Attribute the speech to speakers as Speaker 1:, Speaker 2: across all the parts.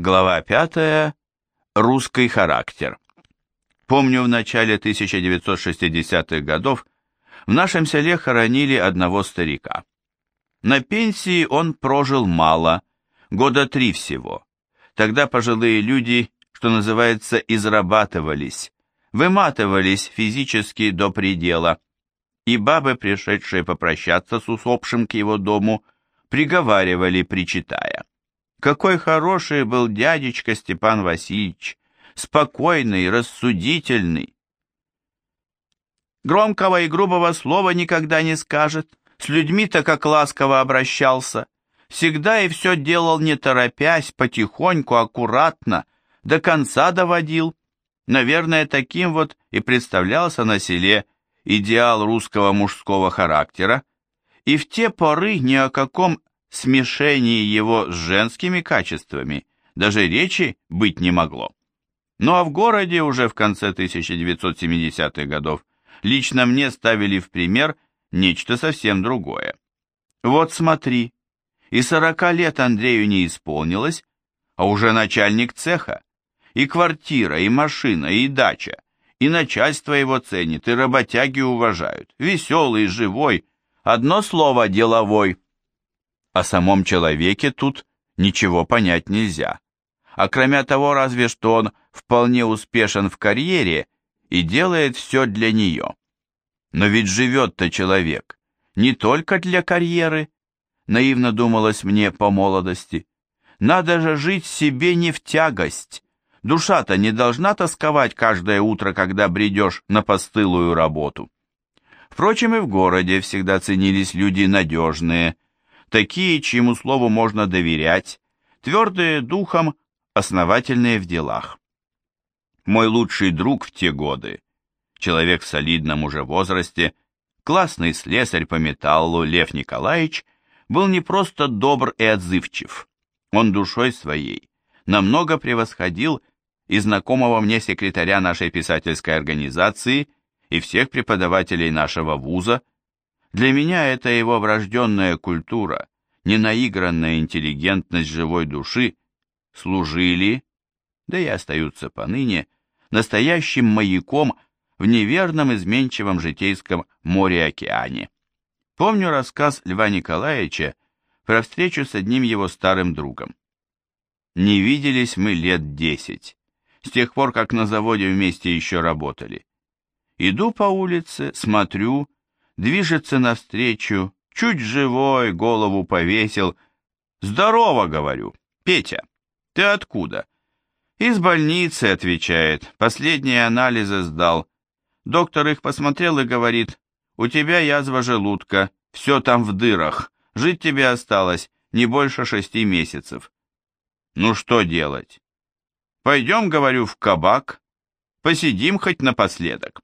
Speaker 1: Глава 5. Русский характер. Помню, в начале 1960-х годов в нашем селе хоронили одного старика. На пенсии он прожил мало, года три всего. Тогда пожилые люди, что называется, израбатывались, выматывались физически до предела, и бабы, пришедшие попрощаться с усопшим к его дому, приговаривали, причитая. Какой хороший был дядечка Степан Васильевич, спокойный, рассудительный. Громкого и грубого слова никогда не скажет, с людьми-то как ласково обращался. Всегда и все делал не торопясь, потихоньку, аккуратно, до конца доводил. Наверное, таким вот и представлялся на селе идеал русского мужского характера, и в те поры ни о каком смешении его с женскими качествами даже речи быть не могло. Ну а в городе уже в конце 1970-х годов лично мне ставили в пример нечто совсем другое. Вот смотри, и сорока лет Андрею не исполнилось, а уже начальник цеха, и квартира, и машина, и дача, и начальство его ценит, и работяги уважают, веселый, живой, одно слово деловой – о самом человеке тут ничего понять нельзя. А кроме того, разве что он вполне успешен в карьере и делает все для нее. Но ведь живет-то человек не только для карьеры, наивно думалось мне по молодости. Надо же жить себе не в тягость. Душа-то не должна тосковать каждое утро, когда бредешь на постылую работу. Впрочем, и в городе всегда ценились люди надежные, такие, чьему слову можно доверять, твердые духом, основательные в делах. Мой лучший друг в те годы, человек в солидном уже возрасте, классный слесарь по металлу Лев Николаевич, был не просто добр и отзывчив, он душой своей намного превосходил и знакомого мне секретаря нашей писательской организации и всех преподавателей нашего вуза, для меня это его врожденная культура, ненаигранная интеллигентность живой души служили, да и остаются поныне, настоящим маяком в неверном изменчивом житейском море-океане. Помню рассказ Льва Николаевича про встречу с одним его старым другом. Не виделись мы лет десять, с тех пор, как на заводе вместе еще работали. Иду по улице, смотрю, движется навстречу, чуть живой, голову повесил. «Здорово!» — говорю. «Петя, ты откуда?» «Из больницы», — отвечает. «Последние анализы сдал. Доктор их посмотрел и говорит, у тебя язва желудка, все там в дырах, жить тебе осталось не больше шести месяцев». «Ну что делать?» «Пойдем, — говорю, — в кабак, посидим хоть напоследок».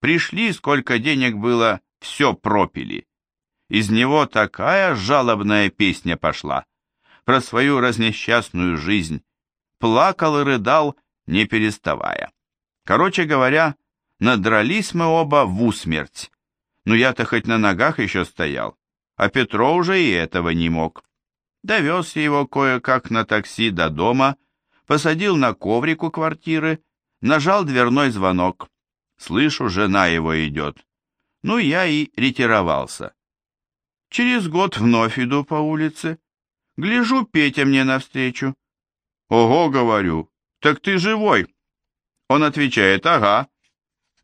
Speaker 1: Пришли, сколько денег было, все пропили. Из него такая жалобная песня пошла про свою разнесчастную жизнь. Плакал и рыдал, не переставая. Короче говоря, надрались мы оба в усмерть. Но я-то хоть на ногах еще стоял, а Петро уже и этого не мог. Довез его кое-как на такси до дома, посадил на коврик у квартиры, нажал дверной звонок. Слышу, жена его идет. Ну, я и ретировался. Через год вновь иду по улице. Гляжу, Петя мне навстречу. Ого, говорю, так ты живой. Он отвечает, ага.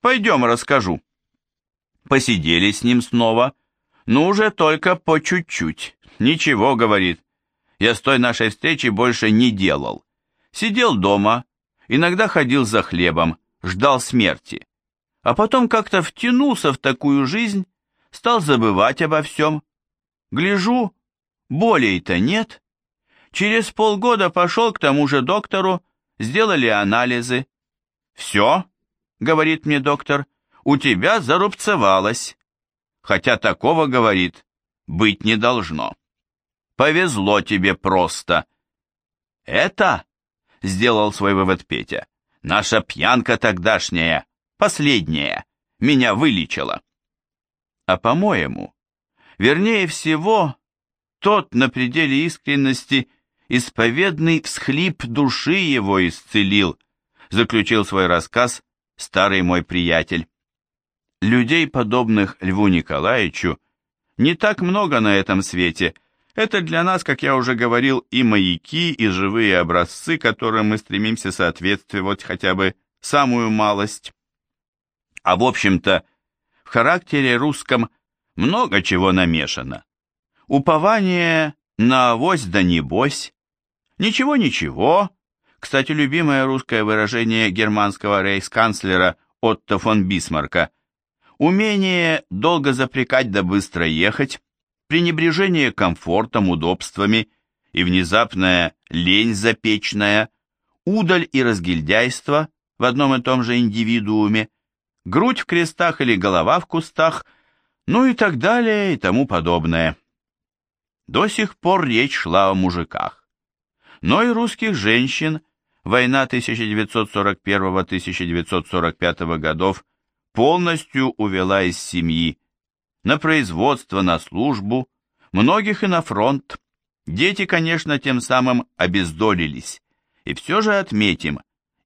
Speaker 1: Пойдем расскажу. Посидели с ним снова, но уже только по чуть-чуть. Ничего, говорит. Я с той нашей встречи больше не делал. Сидел дома, иногда ходил за хлебом, ждал смерти а потом как-то втянулся в такую жизнь, стал забывать обо всем. Гляжу, болей-то нет. Через полгода пошел к тому же доктору, сделали анализы. «Все», — говорит мне доктор, — «у тебя зарубцевалось». Хотя такого, говорит, быть не должно. Повезло тебе просто. Это, — сделал свой вывод Петя, — наша пьянка тогдашняя последнее, меня вылечило. А по-моему, вернее всего, тот на пределе искренности исповедный всхлип души его исцелил, заключил свой рассказ старый мой приятель. Людей, подобных Льву Николаевичу, не так много на этом свете. Это для нас, как я уже говорил, и маяки, и живые образцы, которым мы стремимся соответствовать хотя бы самую малость. А в общем-то, в характере русском много чего намешано. Упование на авось да небось. Ничего-ничего. Кстати, любимое русское выражение германского рейхсканцлера Отто фон Бисмарка – Умение долго запрекать да быстро ехать, пренебрежение комфортом, удобствами и внезапная лень запечная, удаль и разгильдяйство в одном и том же индивидууме, грудь в крестах или голова в кустах, ну и так далее и тому подобное. До сих пор речь шла о мужиках. Но и русских женщин война 1941-1945 годов полностью увела из семьи, на производство, на службу, многих и на фронт. Дети, конечно, тем самым обездолились. И все же отметим,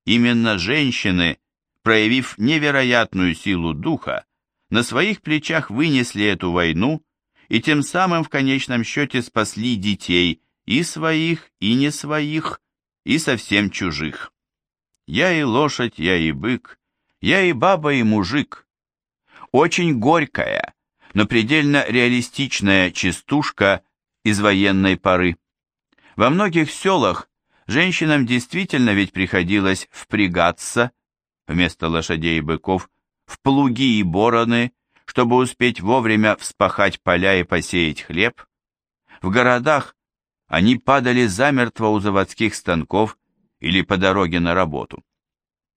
Speaker 1: именно женщины, проявив невероятную силу духа, на своих плечах вынесли эту войну и тем самым в конечном счете спасли детей и своих, и не своих, и совсем чужих. Я и лошадь, я и бык, я и баба, и мужик. Очень горькая, но предельно реалистичная частушка из военной поры. Во многих селах женщинам действительно ведь приходилось впрягаться, вместо лошадей и быков, в плуги и бороны, чтобы успеть вовремя вспахать поля и посеять хлеб. В городах они падали замертво у заводских станков или по дороге на работу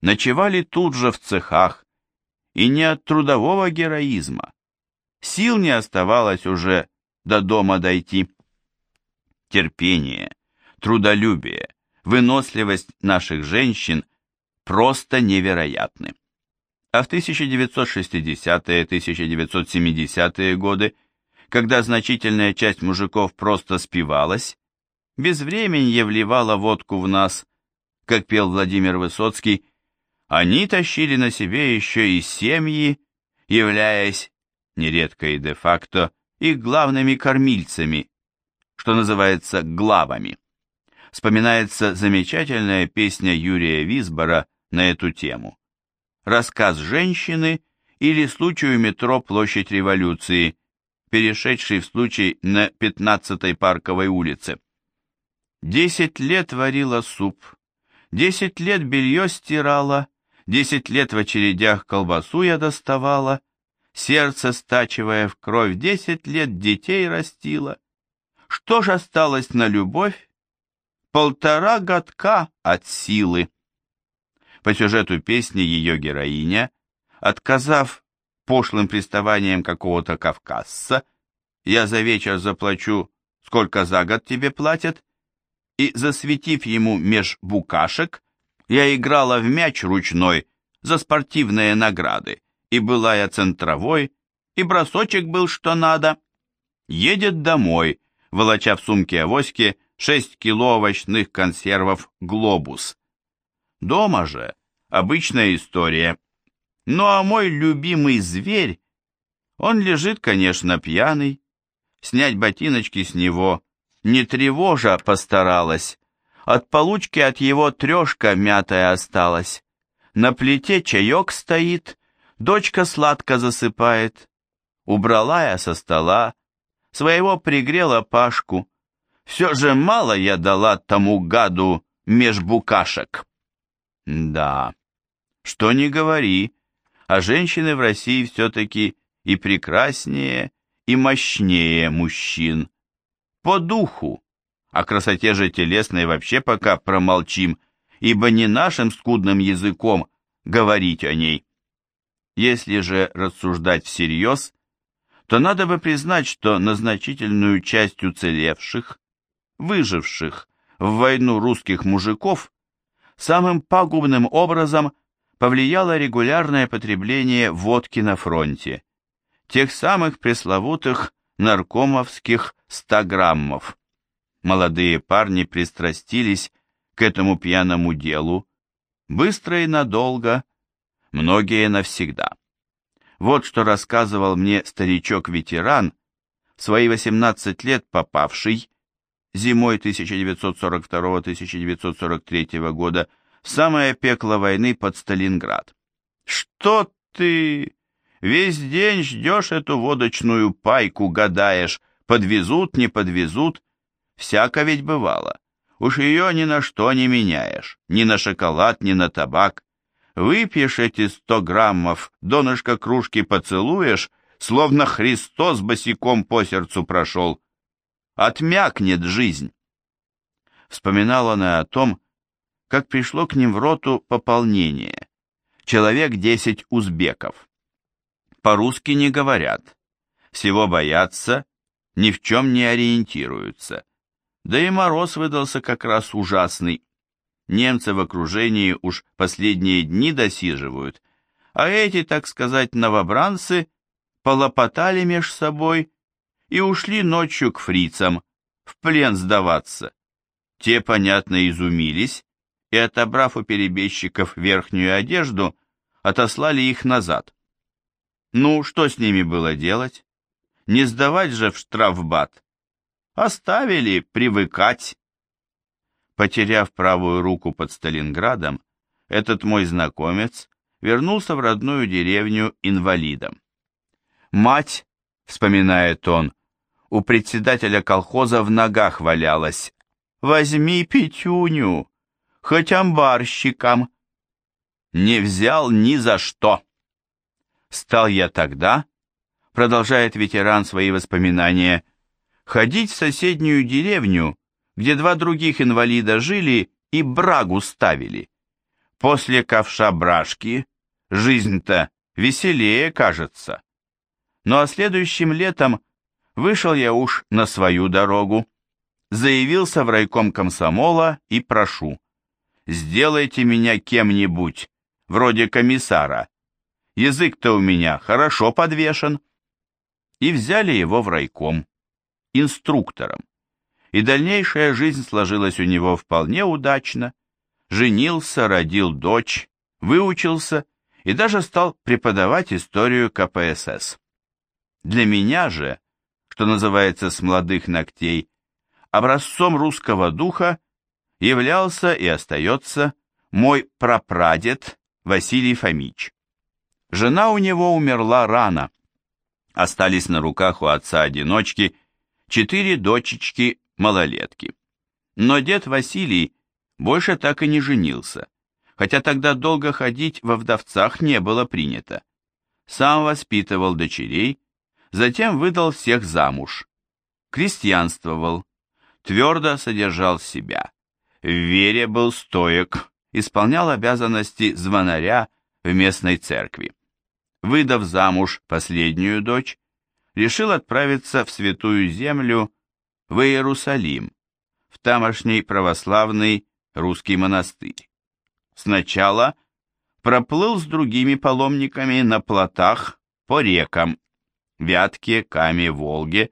Speaker 1: ночевали тут же в цехах, и не от трудового героизма. Сил не оставалось уже до дома дойти. Терпение, трудолюбие, выносливость наших женщин просто невероятны. А в 1960-1970-е годы, когда значительная часть мужиков просто спивалась, безвременье вливала водку в нас, как пел Владимир Высоцкий, они тащили на себе еще и семьи, являясь, нередко и де-факто, их главными кормильцами, что называется главами. Вспоминается замечательная песня Юрия Висбора на эту тему. Рассказ женщины или случай у метро Площадь Революции, перешедший в случай на 15-й Парковой улице. Десять лет варила суп, десять лет белье стирала, Десять лет в очередях колбасу я доставала, сердце стачивая в кровь, десять лет детей растила. Что ж осталось на любовь? Полтора годка от силы. По сюжету песни ее героиня, отказав пошлым приставанием какого-то кавказца, я за вечер заплачу, сколько за год тебе платят, и, засветив ему меж букашек, я играла в мяч ручной за спортивные награды, и была я центровой, и бросочек был что надо. Едет домой, волоча в сумке авоськи 6 кило овощных консервов «Глобус». Дома же обычная история. Ну а мой любимый зверь, он лежит, конечно, пьяный. Снять ботиночки с него не тревожа постаралась, от получки от его трешка мятая осталась. На плите чаек стоит, дочка сладко засыпает. Убрала я со стола, своего пригрела Пашку. Все же мало я дала тому гаду меж букашек. Да, что не говори, а женщины в России все-таки и прекраснее, и мощнее мужчин. По духу. О красоте же телесной вообще пока промолчим, ибо не нашим скудным языком говорить о ней. Если же рассуждать всерьез, то надо бы признать, что на значительную часть уцелевших, выживших в войну русских мужиков самым пагубным образом повлияло регулярное потребление водки на фронте, тех самых пресловутых наркомовских 100 граммов. Молодые парни пристрастились к этому пьяному делу, быстро и надолго, многие навсегда. Вот что рассказывал мне старичок-ветеран, свои 18 лет попавший, зимой 1942-1943 года, самое пекло войны под Сталинград. «Что ты? Весь день ждешь эту водочную пайку, гадаешь, подвезут, не подвезут. Всяко ведь бывало. Уж ее ни на что не меняешь, ни на шоколад, ни на табак. Выпьешь эти сто граммов, донышко кружки поцелуешь, словно Христос босиком по сердцу прошел. Отмякнет жизнь. Вспоминал он и о том, как пришло к ним в роту пополнение. Человек десять узбеков. По-русски не говорят. Всего боятся, ни в чем не ориентируются. Да и мороз выдался как раз ужасный. Немцы в окружении уж последние дни досиживают, а эти, так сказать, новобранцы полопотали меж собой и ушли ночью к фрицам, в плен сдаваться. Те, понятно, изумились и, отобрав у перебежчиков верхнюю одежду, отослали их назад. Ну, что с ними было делать? Не сдавать же в штрафбат. Оставили привыкать. Потеряв правую руку под Сталинградом, этот мой знакомец вернулся в родную деревню инвалидом. Мать, вспоминает он, у председателя колхоза в ногах валялась. «Возьми Петюню, хоть амбарщиком». Не взял ни за что. Стал я тогда, продолжает ветеран свои воспоминания, ходить в соседнюю деревню где два других инвалида жили и брагу ставили. После ковша брашки жизнь-то веселее кажется. Ну а следующим летом вышел я уж на свою дорогу, заявился в райком комсомола и прошу, сделайте меня кем-нибудь, вроде комиссара. Язык-то у меня хорошо подвешен. И взяли его в райком, инструктором и дальнейшая жизнь сложилась у него вполне удачно. Женился, родил дочь, выучился и даже стал преподавать историю КПСС. Для меня же, что называется с молодых ногтей, образцом русского духа являлся и остается мой прапрадед Василий Фомич. Жена у него умерла рано. Остались на руках у отца-одиночки четыре дочечки малолетки. Но дед Василий больше так и не женился, хотя тогда долго ходить во вдовцах не было принято. Сам воспитывал дочерей, затем выдал всех замуж. Крестьянствовал, твердо содержал себя, в вере был стоек, исполнял обязанности звонаря в местной церкви. Выдав замуж последнюю дочь, решил отправиться в святую землю в Иерусалим, в тамошний православный русский монастырь. Сначала проплыл с другими паломниками на плотах по рекам, Вятке, Каме, Волге,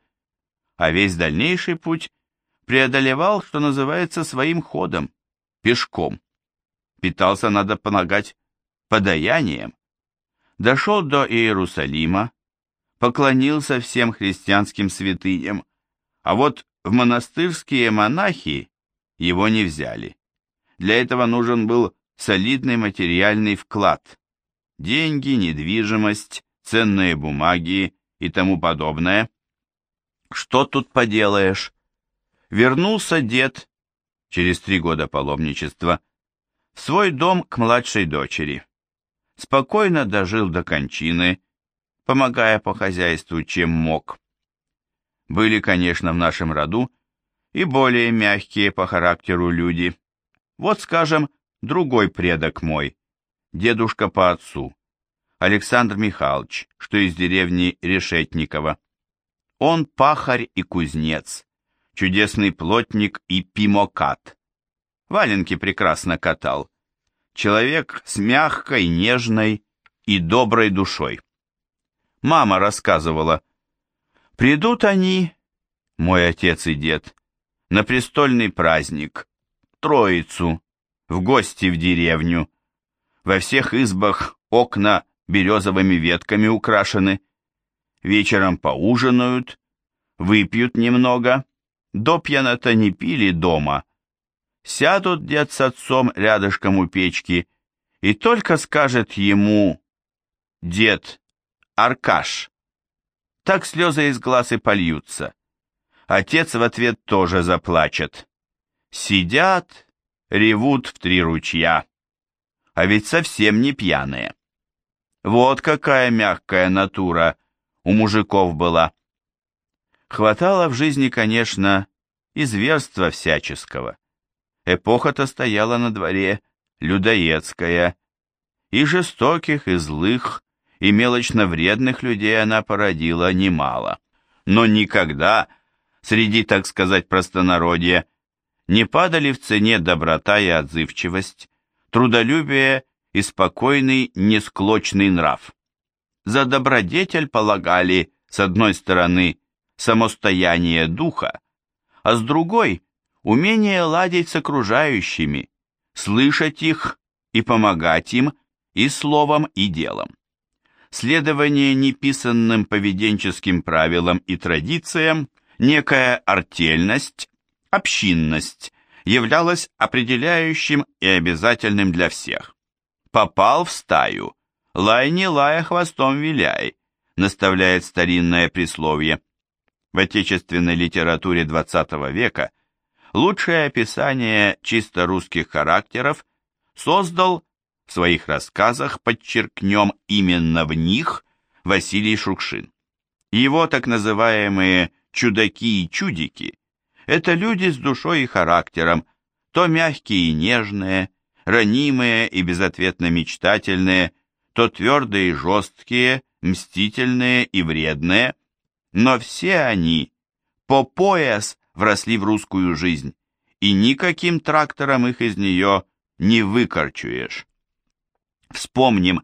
Speaker 1: а весь дальнейший путь преодолевал, что называется, своим ходом, пешком. Питался, надо полагать, подаянием. Дошел до Иерусалима, поклонился всем христианским святыням, а вот в монастырские монахи его не взяли. Для этого нужен был солидный материальный вклад. Деньги, недвижимость, ценные бумаги и тому подобное. Что тут поделаешь? Вернулся дед, через три года паломничества, в свой дом к младшей дочери. Спокойно дожил до кончины, помогая по хозяйству, чем мог. Были, конечно, в нашем роду и более мягкие по характеру люди. Вот, скажем, другой предок мой, дедушка по отцу, Александр Михайлович, что из деревни Решетникова. Он пахарь и кузнец, чудесный плотник и пимокат. Валенки прекрасно катал. Человек с мягкой, нежной и доброй душой. Мама рассказывала, Придут они, мой отец и дед, на престольный праздник, Троицу, в гости в деревню. Во всех избах окна березовыми ветками украшены. Вечером поужинают, выпьют немного, до пьяно-то не пили дома. Сядут дед с отцом рядышком у печки, и только скажет ему «Дед, Аркаш». Так слезы из глаз и польются. Отец в ответ тоже заплачет. Сидят, ревут в три ручья. А ведь совсем не пьяные. Вот какая мягкая натура у мужиков была. Хватало в жизни, конечно, и зверства всяческого. Эпоха-то стояла на дворе людоедская, и жестоких, и злых, и мелочно вредных людей она породила немало. Но никогда, среди, так сказать, простонародья, не падали в цене доброта и отзывчивость, трудолюбие и спокойный, несклочный нрав. За добродетель полагали, с одной стороны, самостояние духа, а с другой – умение ладить с окружающими, слышать их и помогать им и словом, и делом. Следование неписанным поведенческим правилам и традициям, некая артельность, общинность являлась определяющим и обязательным для всех. Попал в стаю, лай не лая хвостом виляй, наставляет старинное присловие. В отечественной литературе XX века лучшее описание чисто русских характеров создал в своих рассказах, подчеркнем именно в них, Василий Шукшин. Его так называемые «чудаки и чудики» – это люди с душой и характером, то мягкие и нежные, ранимые и безответно мечтательные, то твердые и жесткие, мстительные и вредные, но все они по пояс вросли в русскую жизнь, и никаким трактором их из нее не выкорчуешь. Вспомним,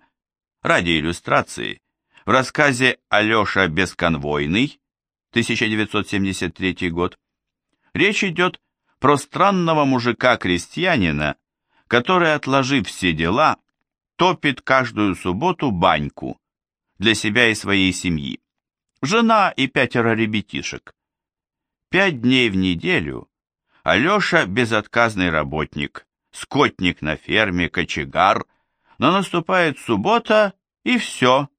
Speaker 1: ради иллюстрации, в рассказе Алеша Бесконвойный, 1973 год, речь идет про странного мужика-крестьянина, который, отложив все дела, топит каждую субботу баньку для себя и своей семьи. Жена и пятеро ребятишек. Пять дней в неделю Алеша безотказный работник, скотник на ферме, кочегар, но наступает суббота, и все.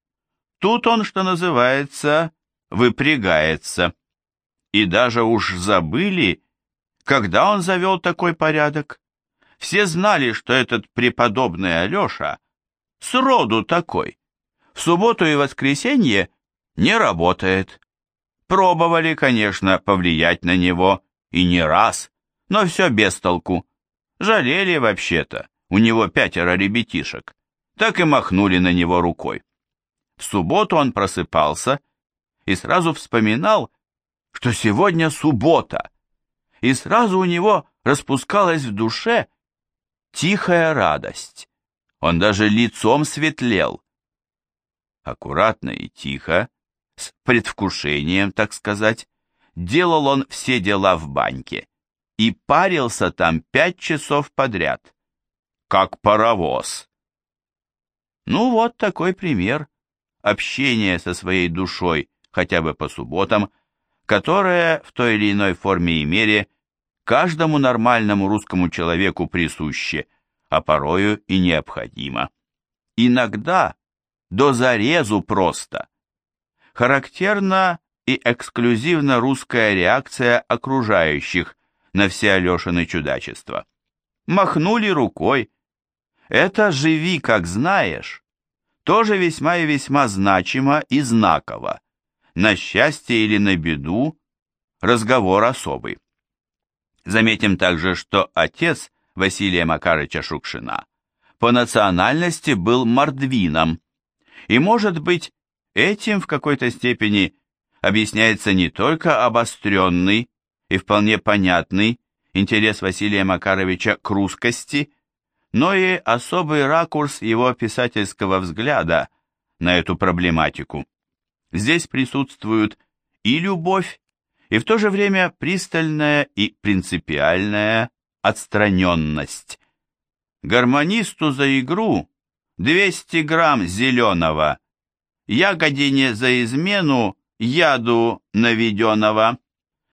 Speaker 1: Тут он, что называется, выпрягается. И даже уж забыли, когда он завел такой порядок. Все знали, что этот преподобный Алеша сроду такой. В субботу и воскресенье не работает. Пробовали, конечно, повлиять на него, и не раз, но все без толку. Жалели вообще-то у него пятеро ребятишек, так и махнули на него рукой. В субботу он просыпался и сразу вспоминал, что сегодня суббота, и сразу у него распускалась в душе тихая радость. Он даже лицом светлел. Аккуратно и тихо, с предвкушением, так сказать, делал он все дела в баньке и парился там пять часов подряд как паровоз. Ну вот такой пример общения со своей душой, хотя бы по субботам, которое в той или иной форме и мере каждому нормальному русскому человеку присуще, а порою и необходимо. Иногда до зарезу просто. Характерна и эксклюзивно русская реакция окружающих на все Алешины чудачества. Махнули рукой, это «живи, как знаешь» тоже весьма и весьма значимо и знаково. На счастье или на беду разговор особый. Заметим также, что отец Василия Макарыча Шукшина по национальности был мордвином, и, может быть, этим в какой-то степени объясняется не только обостренный и вполне понятный интерес Василия Макаровича к русскости, но и особый ракурс его писательского взгляда на эту проблематику. Здесь присутствуют и любовь, и в то же время пристальная и принципиальная отстраненность. Гармонисту за игру 200 грамм зеленого, ягодине за измену яду наведенного.